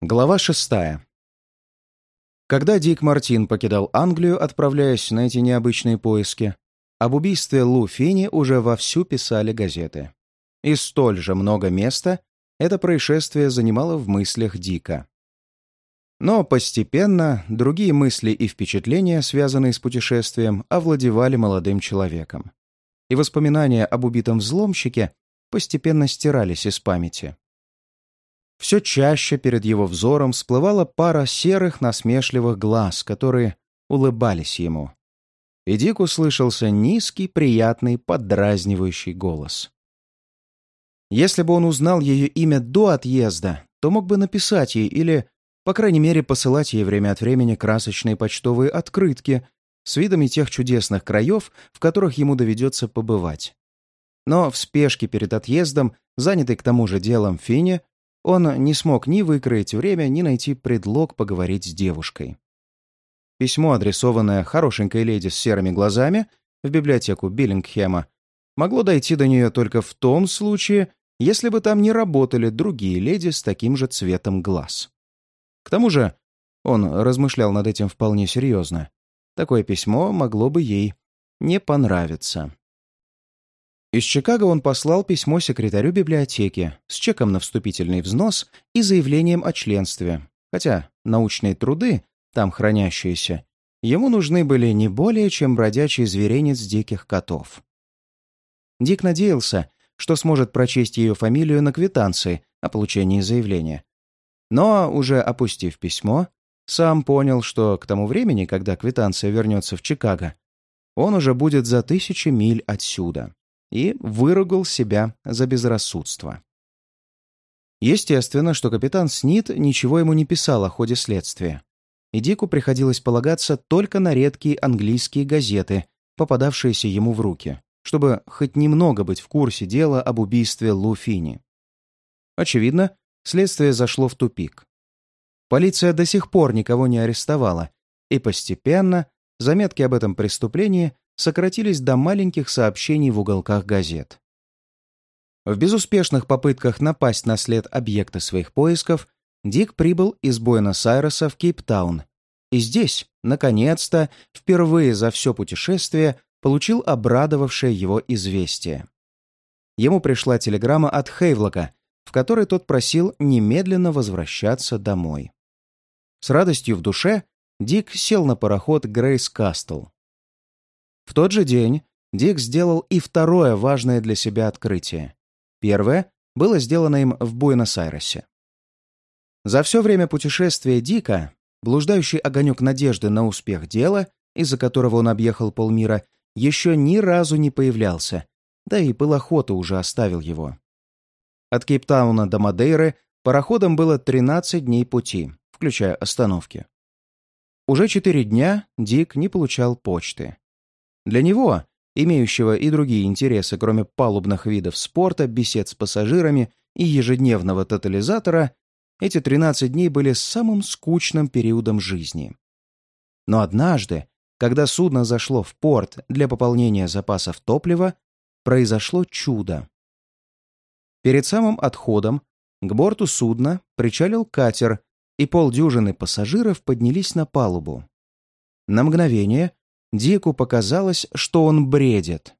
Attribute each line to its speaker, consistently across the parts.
Speaker 1: Глава шестая. Когда Дик Мартин покидал Англию, отправляясь на эти необычные поиски, об убийстве Лу Фини уже вовсю писали газеты. И столь же много места это происшествие занимало в мыслях Дика. Но постепенно другие мысли и впечатления, связанные с путешествием, овладевали молодым человеком. И воспоминания об убитом взломщике постепенно стирались из памяти все чаще перед его взором всплывала пара серых насмешливых глаз, которые улыбались ему. И Дик услышался низкий, приятный, поддразнивающий голос. Если бы он узнал ее имя до отъезда, то мог бы написать ей или, по крайней мере, посылать ей время от времени красочные почтовые открытки с видами тех чудесных краев, в которых ему доведется побывать. Но в спешке перед отъездом, занятый к тому же делом Фине, он не смог ни выкроить время, ни найти предлог поговорить с девушкой. Письмо, адресованное хорошенькой леди с серыми глазами в библиотеку Биллингхема, могло дойти до нее только в том случае, если бы там не работали другие леди с таким же цветом глаз. К тому же, он размышлял над этим вполне серьезно, такое письмо могло бы ей не понравиться. Из Чикаго он послал письмо секретарю библиотеки с чеком на вступительный взнос и заявлением о членстве, хотя научные труды, там хранящиеся, ему нужны были не более, чем бродячий зверинец диких котов. Дик надеялся, что сможет прочесть ее фамилию на квитанции о получении заявления. Но, уже опустив письмо, сам понял, что к тому времени, когда квитанция вернется в Чикаго, он уже будет за тысячи миль отсюда и выругал себя за безрассудство. Естественно, что капитан Снит ничего ему не писал о ходе следствия, и Дику приходилось полагаться только на редкие английские газеты, попадавшиеся ему в руки, чтобы хоть немного быть в курсе дела об убийстве Лу Фини. Очевидно, следствие зашло в тупик. Полиция до сих пор никого не арестовала, и постепенно заметки об этом преступлении сократились до маленьких сообщений в уголках газет. В безуспешных попытках напасть на след объекта своих поисков Дик прибыл из Буэнос-Айреса в Кейптаун. И здесь, наконец-то, впервые за все путешествие получил обрадовавшее его известие. Ему пришла телеграмма от Хейвлока, в которой тот просил немедленно возвращаться домой. С радостью в душе Дик сел на пароход Грейс Кастл. В тот же день Дик сделал и второе важное для себя открытие. Первое было сделано им в Буэнос-Айресе. За все время путешествия Дика, блуждающий огонек надежды на успех дела, из-за которого он объехал полмира, еще ни разу не появлялся, да и пыл охоты уже оставил его. От Кейптауна до Мадейры пароходом было 13 дней пути, включая остановки. Уже четыре дня Дик не получал почты. Для него, имеющего и другие интересы, кроме палубных видов спорта, бесед с пассажирами и ежедневного тотализатора, эти 13 дней были самым скучным периодом жизни. Но однажды, когда судно зашло в порт для пополнения запасов топлива, произошло чудо. Перед самым отходом к борту судна причалил катер, и полдюжины пассажиров поднялись на палубу. На мгновение Дику показалось, что он бредит.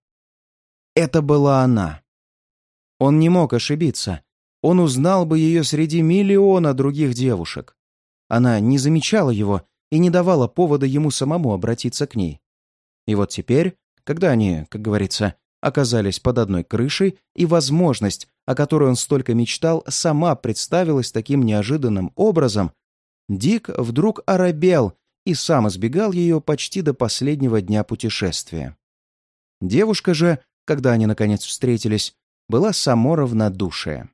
Speaker 1: Это была она. Он не мог ошибиться. Он узнал бы ее среди миллиона других девушек. Она не замечала его и не давала повода ему самому обратиться к ней. И вот теперь, когда они, как говорится, оказались под одной крышей, и возможность, о которой он столько мечтал, сама представилась таким неожиданным образом, Дик вдруг оробел и сам избегал ее почти до последнего дня путешествия. Девушка же, когда они наконец встретились, была само равнодушие.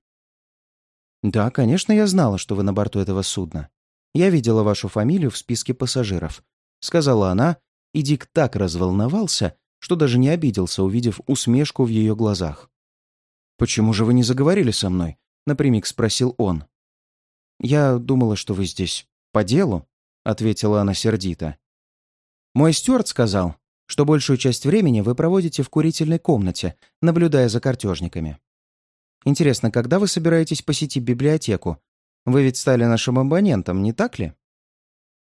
Speaker 1: «Да, конечно, я знала, что вы на борту этого судна. Я видела вашу фамилию в списке пассажиров», — сказала она, и Дик так разволновался, что даже не обиделся, увидев усмешку в ее глазах. «Почему же вы не заговорили со мной?» — напрямик спросил он. «Я думала, что вы здесь по делу», — ответила она сердито. «Мой стюарт сказал, что большую часть времени вы проводите в курительной комнате, наблюдая за картежниками. Интересно, когда вы собираетесь посетить библиотеку? Вы ведь стали нашим абонентом, не так ли?»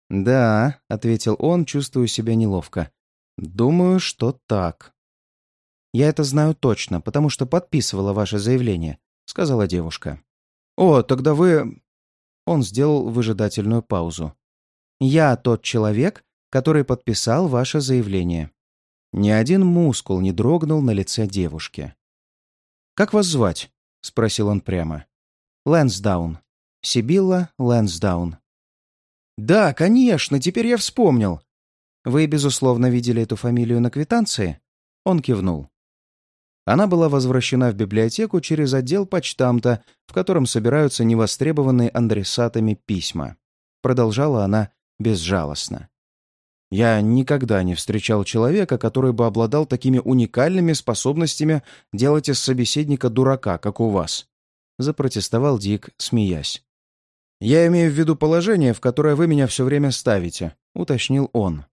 Speaker 1: «Да», — ответил он, чувствуя себя неловко. «Думаю, что так». «Я это знаю точно, потому что подписывала ваше заявление», — сказала девушка. «О, тогда вы...» Он сделал выжидательную паузу. «Я тот человек, который подписал ваше заявление». Ни один мускул не дрогнул на лице девушки. «Как вас звать?» — спросил он прямо. «Лэнсдаун. Сибилла Лэнсдаун». «Да, конечно, теперь я вспомнил». «Вы, безусловно, видели эту фамилию на квитанции?» Он кивнул. Она была возвращена в библиотеку через отдел почтамта, в котором собираются невостребованные адресатами письма. Продолжала она безжалостно. «Я никогда не встречал человека, который бы обладал такими уникальными способностями делать из собеседника дурака, как у вас», — запротестовал Дик, смеясь. «Я имею в виду положение, в которое вы меня все время ставите», — уточнил он.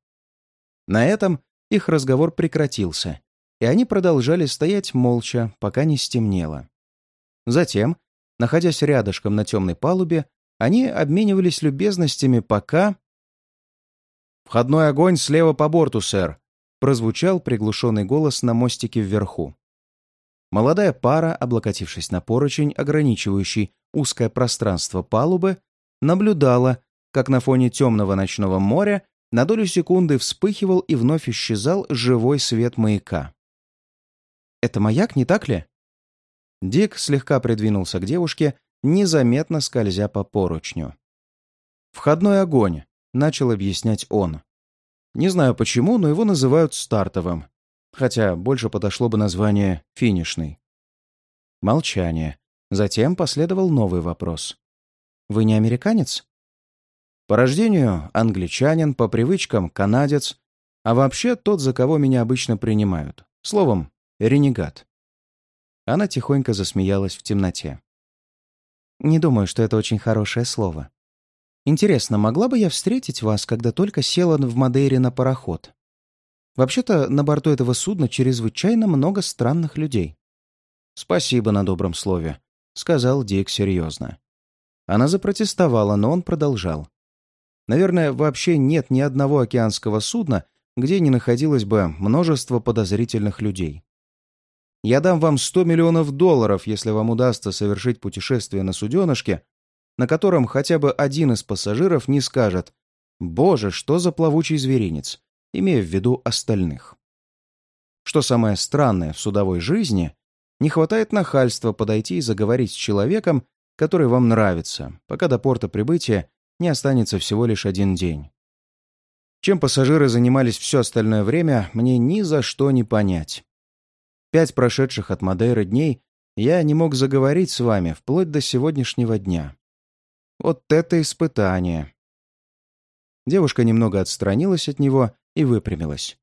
Speaker 1: На этом их разговор прекратился, и они продолжали стоять молча, пока не стемнело. Затем, находясь рядышком на темной палубе, они обменивались любезностями, пока... «Входной огонь слева по борту, сэр», — прозвучал приглушенный голос на мостике вверху. Молодая пара, облокотившись на поручень, ограничивающий узкое пространство палубы, наблюдала, как на фоне темного ночного моря на долю секунды вспыхивал и вновь исчезал живой свет маяка. «Это маяк, не так ли?» Дик слегка придвинулся к девушке, незаметно скользя по поручню. «Входной огонь», — начал объяснять он. «Не знаю почему, но его называют стартовым, хотя больше подошло бы название «финишный». Молчание. Затем последовал новый вопрос. «Вы не американец?» «По рождению англичанин, по привычкам канадец, а вообще тот, за кого меня обычно принимают. Словом, Ренегат. Она тихонько засмеялась в темноте. Не думаю, что это очень хорошее слово. Интересно, могла бы я встретить вас, когда только села в Мадейре на пароход? Вообще-то, на борту этого судна чрезвычайно много странных людей. «Спасибо на добром слове», — сказал Дик серьезно. Она запротестовала, но он продолжал. «Наверное, вообще нет ни одного океанского судна, где не находилось бы множество подозрительных людей. Я дам вам 100 миллионов долларов, если вам удастся совершить путешествие на суденышке, на котором хотя бы один из пассажиров не скажет «Боже, что за плавучий зверинец», имея в виду остальных. Что самое странное в судовой жизни, не хватает нахальства подойти и заговорить с человеком, который вам нравится, пока до порта прибытия не останется всего лишь один день. Чем пассажиры занимались все остальное время, мне ни за что не понять. Пять прошедших от Мадейры дней я не мог заговорить с вами вплоть до сегодняшнего дня. Вот это испытание. Девушка немного отстранилась от него и выпрямилась.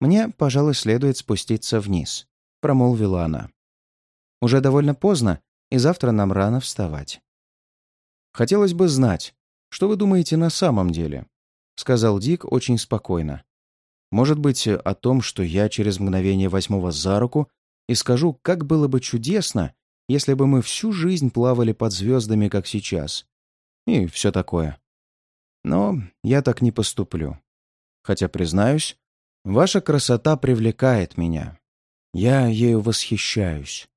Speaker 1: «Мне, пожалуй, следует спуститься вниз», — промолвила она. «Уже довольно поздно, и завтра нам рано вставать». «Хотелось бы знать, что вы думаете на самом деле», — сказал Дик очень спокойно. Может быть, о том, что я через мгновение возьму вас за руку и скажу, как было бы чудесно, если бы мы всю жизнь плавали под звездами, как сейчас. И все такое. Но я так не поступлю. Хотя, признаюсь, ваша красота привлекает меня. Я ею восхищаюсь.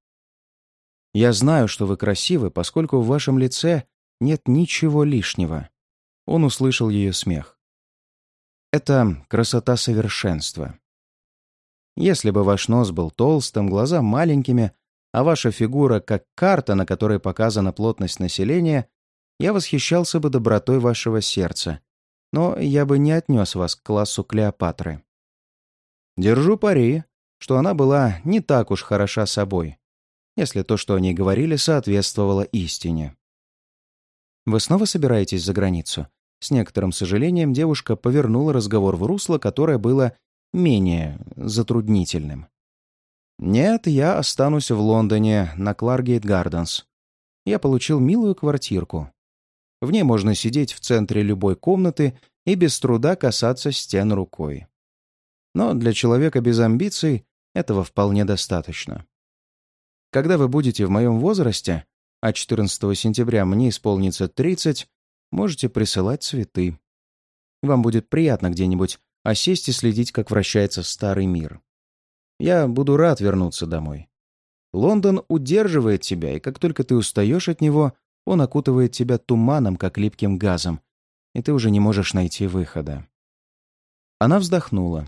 Speaker 1: Я знаю, что вы красивы, поскольку в вашем лице нет ничего лишнего. Он услышал ее смех. Это красота совершенства. Если бы ваш нос был толстым, глаза маленькими, а ваша фигура как карта, на которой показана плотность населения, я восхищался бы добротой вашего сердца, но я бы не отнес вас к классу Клеопатры. Держу пари, что она была не так уж хороша собой, если то, что они говорили, соответствовало истине. Вы снова собираетесь за границу? С некоторым сожалением девушка повернула разговор в русло, которое было менее затруднительным. «Нет, я останусь в Лондоне, на Кларгейт Гарденс. Я получил милую квартирку. В ней можно сидеть в центре любой комнаты и без труда касаться стен рукой. Но для человека без амбиций этого вполне достаточно. Когда вы будете в моем возрасте, а 14 сентября мне исполнится 30, можете присылать цветы. Вам будет приятно где-нибудь осесть и следить, как вращается старый мир. Я буду рад вернуться домой. Лондон удерживает тебя, и как только ты устаешь от него, он окутывает тебя туманом, как липким газом, и ты уже не можешь найти выхода. Она вздохнула.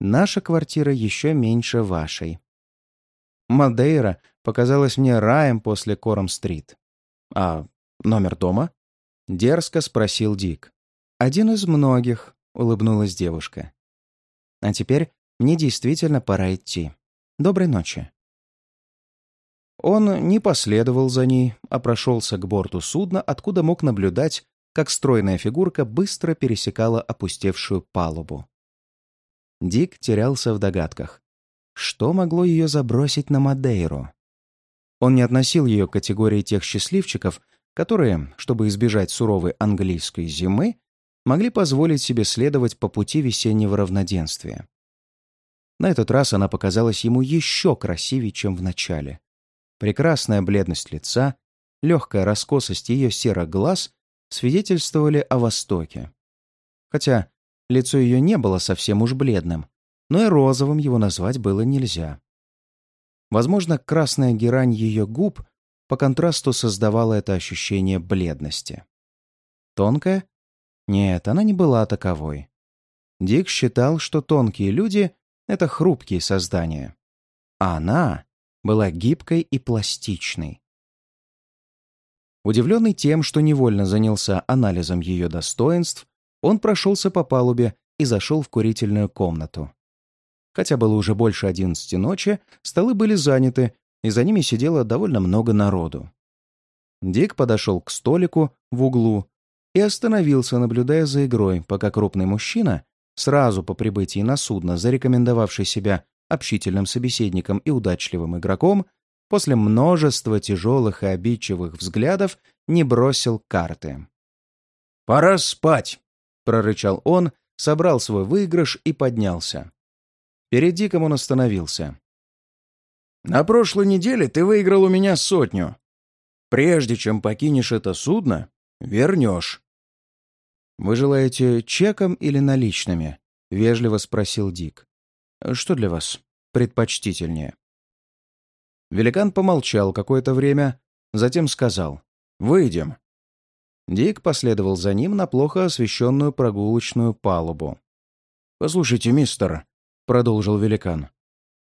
Speaker 1: Наша квартира еще меньше вашей. Мадейра показалась мне раем после Кором-стрит. А номер дома? Дерзко спросил Дик. Один из многих, улыбнулась девушка. А теперь мне действительно пора идти. Доброй ночи. Он не последовал за ней, а прошелся к борту судна, откуда мог наблюдать, как стройная фигурка быстро пересекала опустевшую палубу. Дик терялся в догадках. Что могло ее забросить на Мадейру? Он не относил ее к категории тех счастливчиков, которые, чтобы избежать суровой английской зимы, могли позволить себе следовать по пути весеннего равноденствия. На этот раз она показалась ему еще красивее, чем в начале. Прекрасная бледность лица, легкая раскосость ее серых глаз свидетельствовали о Востоке. Хотя лицо ее не было совсем уж бледным, но и розовым его назвать было нельзя. Возможно, красная герань ее губ по контрасту создавала это ощущение бледности. Тонкая? Нет, она не была таковой. Дик считал, что тонкие люди — это хрупкие создания. А она была гибкой и пластичной. Удивленный тем, что невольно занялся анализом ее достоинств, он прошелся по палубе и зашел в курительную комнату. Хотя было уже больше одиннадцати ночи, столы были заняты, и за ними сидело довольно много народу. Дик подошел к столику в углу и остановился, наблюдая за игрой, пока крупный мужчина, сразу по прибытии на судно, зарекомендовавший себя общительным собеседником и удачливым игроком, после множества тяжелых и обидчивых взглядов не бросил карты. «Пора спать!» — прорычал он, собрал свой выигрыш и поднялся. Перед Диком он остановился. «На прошлой неделе ты выиграл у меня сотню. Прежде чем покинешь это судно, вернешь». «Вы желаете чеком или наличными?» — вежливо спросил Дик. «Что для вас предпочтительнее?» Великан помолчал какое-то время, затем сказал «Выйдем». Дик последовал за ним на плохо освещенную прогулочную палубу. «Послушайте, мистер», — продолжил великан.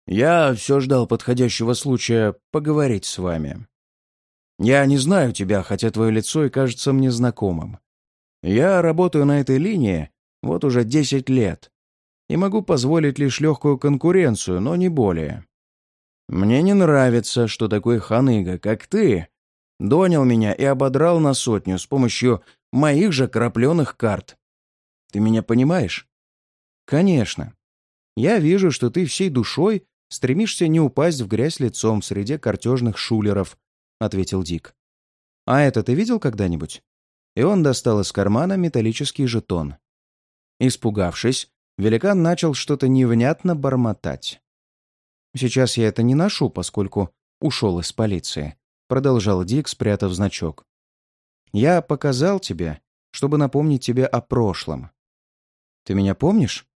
Speaker 1: «Я все ждал подходящего случая поговорить с вами. Я не знаю тебя, хотя твое лицо и кажется мне знакомым. Я работаю на этой линии вот уже десять лет и могу позволить лишь легкую конкуренцию, но не более. Мне не нравится, что такой ханыга, как ты, донял меня и ободрал на сотню с помощью моих же крапленых карт. Ты меня понимаешь? Конечно. Я вижу, что ты всей душой стремишься не упасть в грязь лицом среди картежных шулеров, — ответил Дик. А это ты видел когда-нибудь? И он достал из кармана металлический жетон. Испугавшись, великан начал что-то невнятно бормотать. «Сейчас я это не ношу, поскольку ушел из полиции», — продолжал Дик, спрятав значок. «Я показал тебе, чтобы напомнить тебе о прошлом. Ты меня помнишь?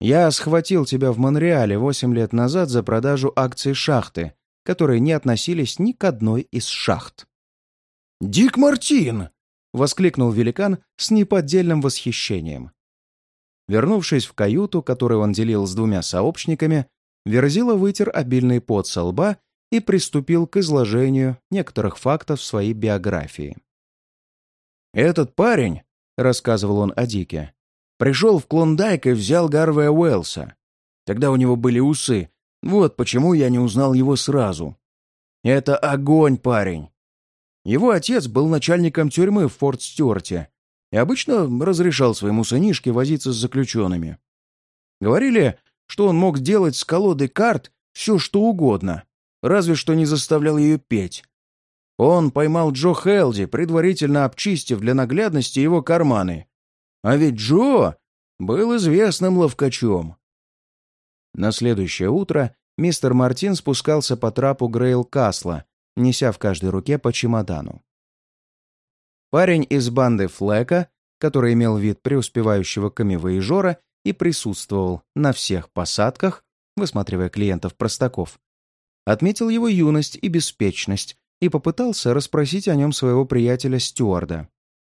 Speaker 1: Я схватил тебя в Монреале восемь лет назад за продажу акций шахты, которые не относились ни к одной из шахт. «Дик Мартин!» — воскликнул великан с неподдельным восхищением. Вернувшись в каюту, которую он делил с двумя сообщниками, Верзила вытер обильный пот со лба и приступил к изложению некоторых фактов своей биографии. «Этот парень», — рассказывал он о Дике, Пришел в Клондайк и взял Гарвея Уэллса. Тогда у него были усы. Вот почему я не узнал его сразу. Это огонь, парень. Его отец был начальником тюрьмы в Форт Стюарте и обычно разрешал своему сынишке возиться с заключенными. Говорили, что он мог делать с колодой карт все, что угодно, разве что не заставлял ее петь. Он поймал Джо Хелди, предварительно обчистив для наглядности его карманы, а ведь Джо был известным ловкачом. На следующее утро мистер Мартин спускался по трапу Грейл Касла, неся в каждой руке по чемодану. Парень из банды Флека, который имел вид преуспевающего камевоежора и присутствовал на всех посадках, высматривая клиентов-простаков, отметил его юность и беспечность и попытался расспросить о нем своего приятеля Стюарда,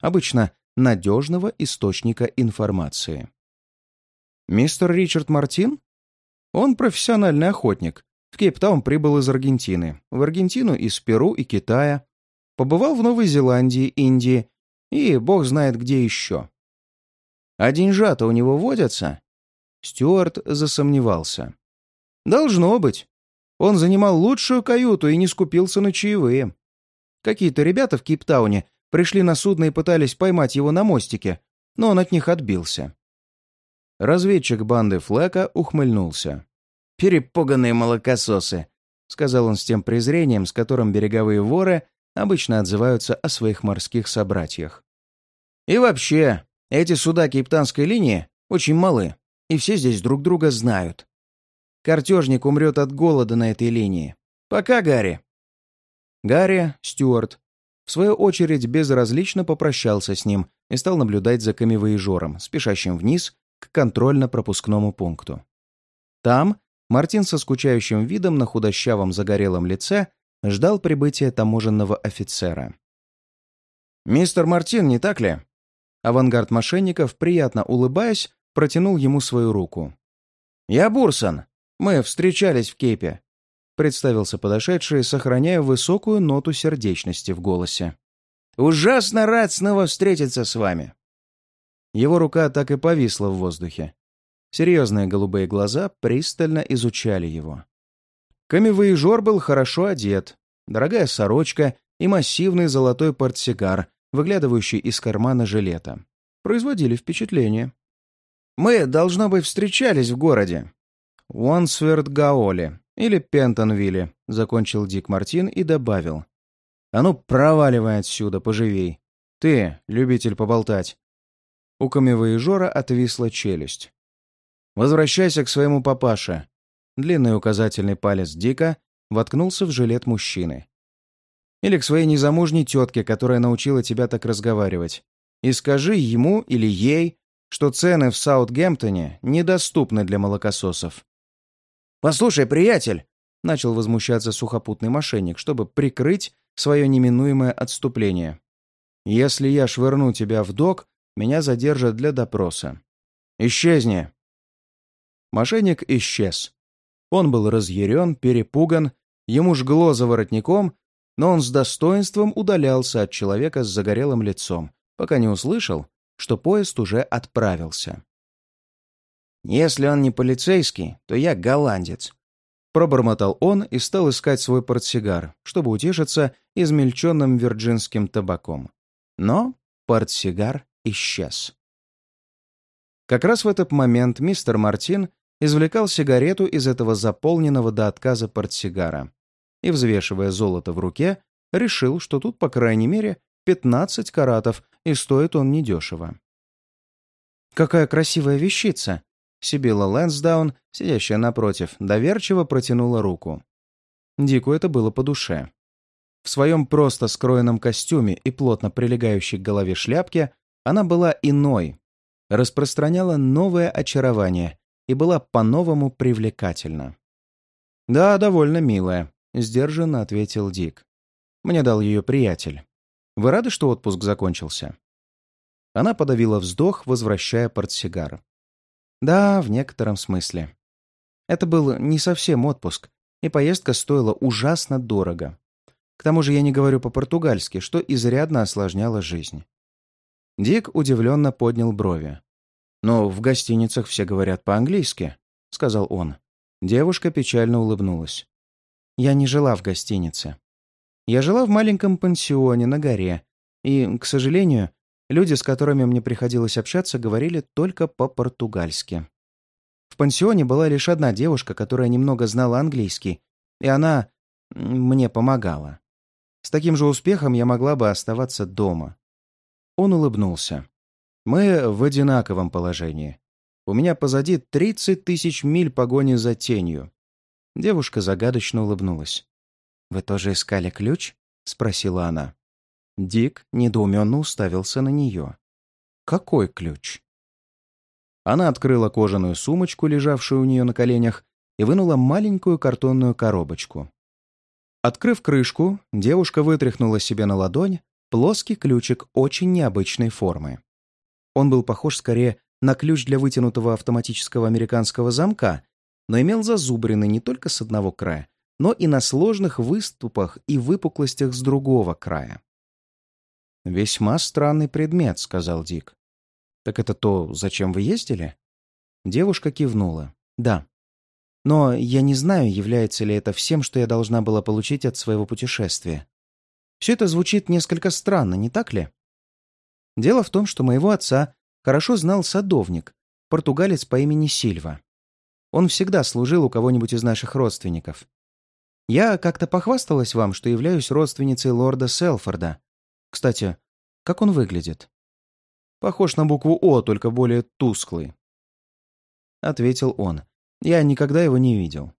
Speaker 1: обычно надежного источника информации. «Мистер Ричард Мартин? Он профессиональный охотник. В Кейптаун прибыл из Аргентины, в Аргентину из Перу и Китая, побывал в Новой Зеландии, Индии и бог знает где еще. А деньжата у него водятся?» Стюарт засомневался. «Должно быть. Он занимал лучшую каюту и не скупился на чаевые. Какие-то ребята в Кейптауне пришли на судно и пытались поймать его на мостике, но он от них отбился. Разведчик банды Флека ухмыльнулся. «Перепуганные молокососы», — сказал он с тем презрением, с которым береговые воры обычно отзываются о своих морских собратьях. «И вообще, эти суда кейптанской линии очень малы, и все здесь друг друга знают. Картежник умрет от голода на этой линии. Пока, Гарри!» Гарри, Стюарт, в свою очередь безразлично попрощался с ним и стал наблюдать за камевоежором, спешащим вниз к контрольно-пропускному пункту. Там Мартин со скучающим видом на худощавом загорелом лице ждал прибытия таможенного офицера. «Мистер Мартин, не так ли?» Авангард мошенников, приятно улыбаясь, протянул ему свою руку. «Я Бурсон. Мы встречались в Кейпе», — представился подошедший, сохраняя высокую ноту сердечности в голосе. «Ужасно рад снова встретиться с вами». Его рука так и повисла в воздухе. Серьезные голубые глаза пристально изучали его. Камевоежор был хорошо одет, дорогая сорочка и массивный золотой портсигар, выглядывающий из кармана жилета, производили впечатление. «Мы, должно быть, встречались в городе», «Уансверт Гаоли или Пентонвилле», — закончил Дик Мартин и добавил. «А ну, проваливай отсюда, поживей. Ты, любитель поболтать». У камевоежора отвисла челюсть. «Возвращайся к своему папаше». Длинный указательный палец Дика воткнулся в жилет мужчины. «Или к своей незамужней тетке, которая научила тебя так разговаривать. И скажи ему или ей, что цены в Саутгемптоне недоступны для молокососов. «Послушай, приятель!» — начал возмущаться сухопутный мошенник, чтобы прикрыть свое неминуемое отступление. «Если я швырну тебя в док, меня задержат для допроса. Исчезни!» Мошенник исчез. Он был разъярен, перепуган, ему жгло за воротником, но он с достоинством удалялся от человека с загорелым лицом, пока не услышал, что поезд уже отправился. «Если он не полицейский, то я голландец», — пробормотал он и стал искать свой портсигар, чтобы утешиться измельченным вирджинским табаком. Но портсигар исчез. Как раз в этот момент мистер Мартин извлекал сигарету из этого заполненного до отказа портсигара и, взвешивая золото в руке, решил, что тут, по крайней мере, 15 каратов, и стоит он недешево. «Какая красивая вещица!» Сибилла Лэнсдаун, сидящая напротив, доверчиво протянула руку. Дику это было по душе. В своем просто скроенном костюме и плотно прилегающей к голове шляпке она была иной, распространяла новое очарование и была по-новому привлекательна. «Да, довольно милая», — сдержанно ответил Дик. «Мне дал ее приятель. Вы рады, что отпуск закончился?» Она подавила вздох, возвращая портсигар. Да, в некотором смысле. Это был не совсем отпуск, и поездка стоила ужасно дорого. К тому же я не говорю по-португальски, что изрядно осложняло жизнь. Дик удивленно поднял брови. «Но в гостиницах все говорят по-английски», — сказал он. Девушка печально улыбнулась. «Я не жила в гостинице. Я жила в маленьком пансионе на горе, и, к сожалению, Люди, с которыми мне приходилось общаться, говорили только по-португальски. В пансионе была лишь одна девушка, которая немного знала английский, и она мне помогала. С таким же успехом я могла бы оставаться дома. Он улыбнулся. Мы в одинаковом положении. У меня позади 30 тысяч миль погони за тенью. Девушка загадочно улыбнулась. «Вы тоже искали ключ?» — спросила она. Дик недоуменно уставился на нее. «Какой ключ?» Она открыла кожаную сумочку, лежавшую у нее на коленях, и вынула маленькую картонную коробочку. Открыв крышку, девушка вытряхнула себе на ладонь плоский ключик очень необычной формы. Он был похож скорее на ключ для вытянутого автоматического американского замка, но имел зазубрины не только с одного края, но и на сложных выступах и выпуклостях с другого края. «Весьма странный предмет», — сказал Дик. «Так это то, зачем вы ездили?» Девушка кивнула. «Да. Но я не знаю, является ли это всем, что я должна была получить от своего путешествия. Все это звучит несколько странно, не так ли? Дело в том, что моего отца хорошо знал садовник, португалец по имени Сильва. Он всегда служил у кого-нибудь из наших родственников. Я как-то похвасталась вам, что являюсь родственницей лорда Селфорда. Кстати, как он выглядит? Похож на букву «О», только более тусклый. Ответил он. Я никогда его не видел.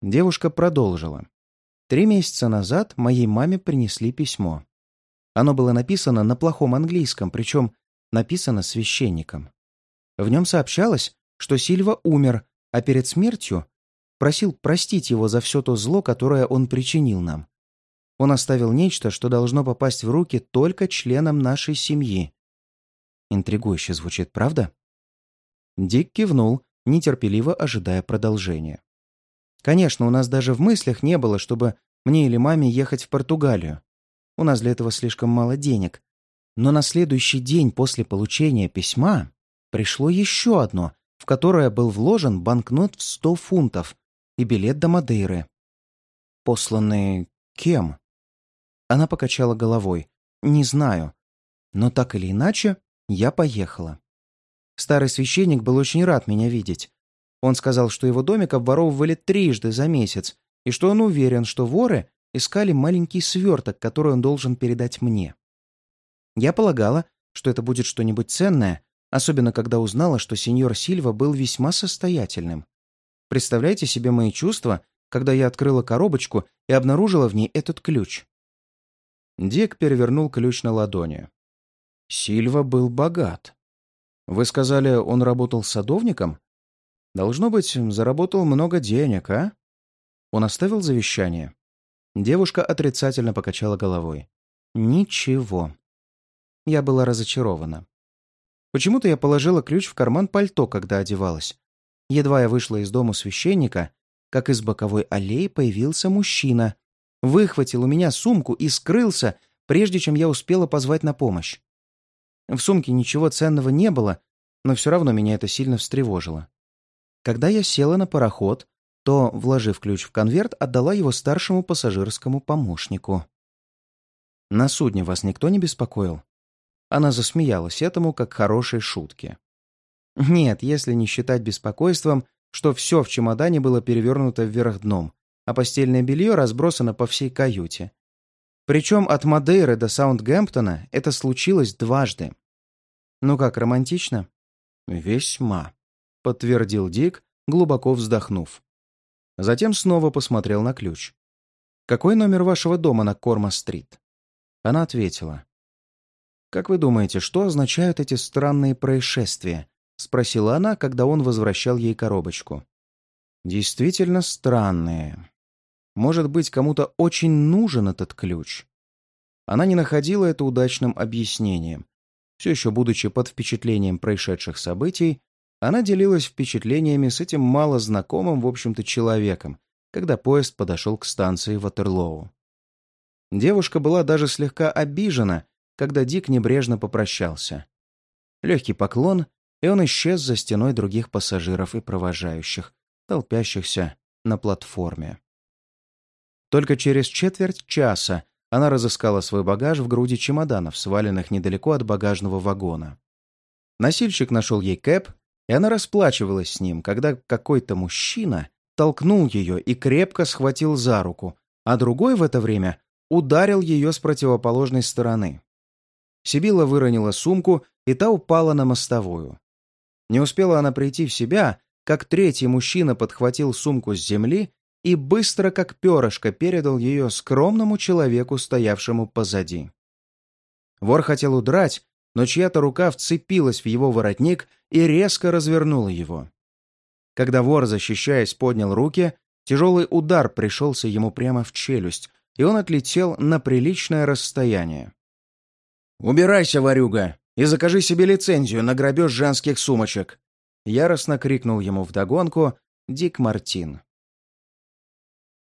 Speaker 1: Девушка продолжила. Три месяца назад моей маме принесли письмо. Оно было написано на плохом английском, причем написано священником. В нем сообщалось, что Сильва умер, а перед смертью просил простить его за все то зло, которое он причинил нам. Он оставил нечто, что должно попасть в руки только членам нашей семьи. Интригующе звучит, правда? Дик кивнул, нетерпеливо ожидая продолжения. Конечно, у нас даже в мыслях не было, чтобы мне или маме ехать в Португалию. У нас для этого слишком мало денег. Но на следующий день после получения письма пришло еще одно, в которое был вложен банкнот в 100 фунтов и билет до Мадейры. Посланный кем? Она покачала головой. Не знаю. Но так или иначе, я поехала. Старый священник был очень рад меня видеть. Он сказал, что его домик обворовывали трижды за месяц, и что он уверен, что воры искали маленький сверток, который он должен передать мне. Я полагала, что это будет что-нибудь ценное, особенно когда узнала, что сеньор Сильва был весьма состоятельным. Представляете себе мои чувства, когда я открыла коробочку и обнаружила в ней этот ключ? Дик перевернул ключ на ладони. Сильва был богат. Вы сказали, он работал садовником? Должно быть, заработал много денег, а? Он оставил завещание. Девушка отрицательно покачала головой. Ничего. Я была разочарована. Почему-то я положила ключ в карман пальто, когда одевалась. Едва я вышла из дома священника, как из боковой аллеи появился мужчина, выхватил у меня сумку и скрылся, прежде чем я успела позвать на помощь. В сумке ничего ценного не было, но все равно меня это сильно встревожило. Когда я села на пароход, то, вложив ключ в конверт, отдала его старшему пассажирскому помощнику. «На судне вас никто не беспокоил?» Она засмеялась этому, как хорошей шутке. «Нет, если не считать беспокойством, что все в чемодане было перевернуто вверх дном, а постельное белье разбросано по всей каюте. Причем от Мадейры до Саундгемптона это случилось дважды. Ну как, романтично? Весьма, подтвердил Дик, глубоко вздохнув. Затем снова посмотрел на ключ. «Какой номер вашего дома на Корма-стрит?» Она ответила. «Как вы думаете, что означают эти странные происшествия?» — спросила она, когда он возвращал ей коробочку. «Действительно странные. Может быть, кому-то очень нужен этот ключ?» Она не находила это удачным объяснением. Все еще будучи под впечатлением происшедших событий, она делилась впечатлениями с этим мало знакомым, в общем-то, человеком, когда поезд подошел к станции Ватерлоу. Девушка была даже слегка обижена, когда Дик небрежно попрощался. Легкий поклон, и он исчез за стеной других пассажиров и провожающих, толпящихся на платформе. Только через четверть часа она разыскала свой багаж в груди чемоданов, сваленных недалеко от багажного вагона. Носильщик нашел ей кэп, и она расплачивалась с ним, когда какой-то мужчина толкнул ее и крепко схватил за руку, а другой в это время ударил ее с противоположной стороны. Сибила выронила сумку, и та упала на мостовую. Не успела она прийти в себя, как третий мужчина подхватил сумку с земли и быстро, как перышко, передал ее скромному человеку, стоявшему позади. Вор хотел удрать, но чья-то рука вцепилась в его воротник и резко развернула его. Когда вор, защищаясь, поднял руки, тяжелый удар пришелся ему прямо в челюсть, и он отлетел на приличное расстояние. «Убирайся, ворюга, и закажи себе лицензию на грабеж женских сумочек!» Яростно крикнул ему вдогонку Дик Мартин.